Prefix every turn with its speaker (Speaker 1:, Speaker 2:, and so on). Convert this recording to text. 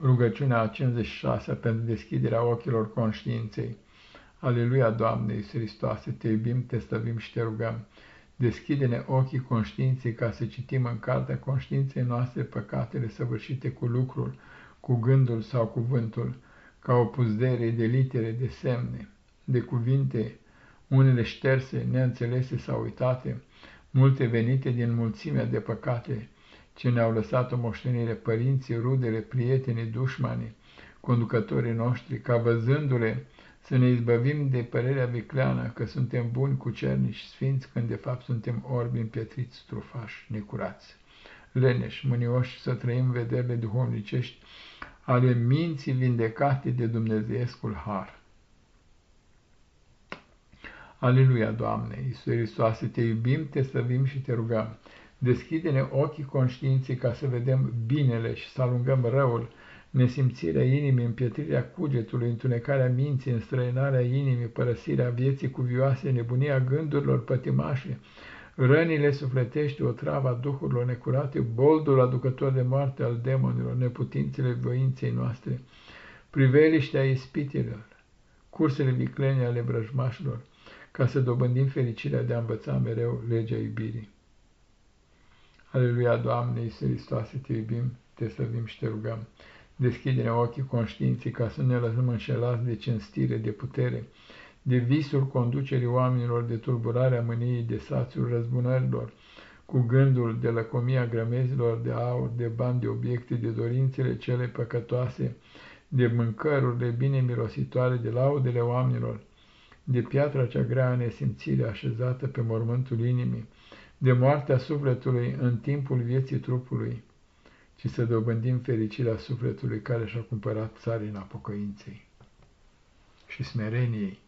Speaker 1: Rugăciunea a 56 pentru deschiderea ochilor conștiinței. Aleluia, Doamne Iisus Hristoase, te iubim, te stăvim și te rugăm. Deschide-ne ochii conștiinței ca să citim în cartea conștiinței noastre păcatele săvârșite cu lucrul, cu gândul sau cuvântul, ca o puzdere de litere, de semne, de cuvinte, unele șterse, neînțelese sau uitate, multe venite din mulțimea de păcate, ce ne-au lăsat o moștenire părinții, rudele, prietenii, dușmanii, conducătorii noștri, ca văzându-le să ne izbăvim de părerea vicleană că suntem buni, cucernici, sfinți, când de fapt suntem orbi împietriți, trufași, necurați, leneși, mânioși, să trăim vederile duhovnicești ale minții vindecate de Dumnezeescul Har. Aleluia, Doamne, Iisus Hristoase, te iubim, te slăvim și te rugăm. Deschide-ne ochii conștiinței ca să vedem binele și să alungăm răul, nesimțirea inimii, împietrirea cugetului, întunecarea minții, înstrăinarea inimii, părăsirea vieții cuvioase, nebunia gândurilor pătimașe, rănile sufletești, o travă duhurilor necurate, boldul aducător de moarte al demonilor, neputințele voinței noastre, priveliștea ispitelor, cursele viclene ale brăjmașilor, ca să dobândim fericirea de a învăța mereu legea iubirii. Aleluia, Doamne, Iisus Hristoase, te iubim, te slăvim și te rugăm. Deschide-ne ochii conștiinței ca să ne lăsăm înșelați de cinstire, de putere, de visul conducerii oamenilor, de tulburarea mâniei, de sațiul răzbunărilor, cu gândul de lăcomia grămezilor, de aur, de bani, de obiecte, de dorințele cele păcătoase, de mâncărurile bine mirositoare, de laudele oamenilor, de piatra cea grea nesimțire așezată pe mormântul inimii, de moartea sufletului în timpul vieții trupului, ci să dobândim fericirea sufletului care și-a cumpărat țarina pocăinței și smereniei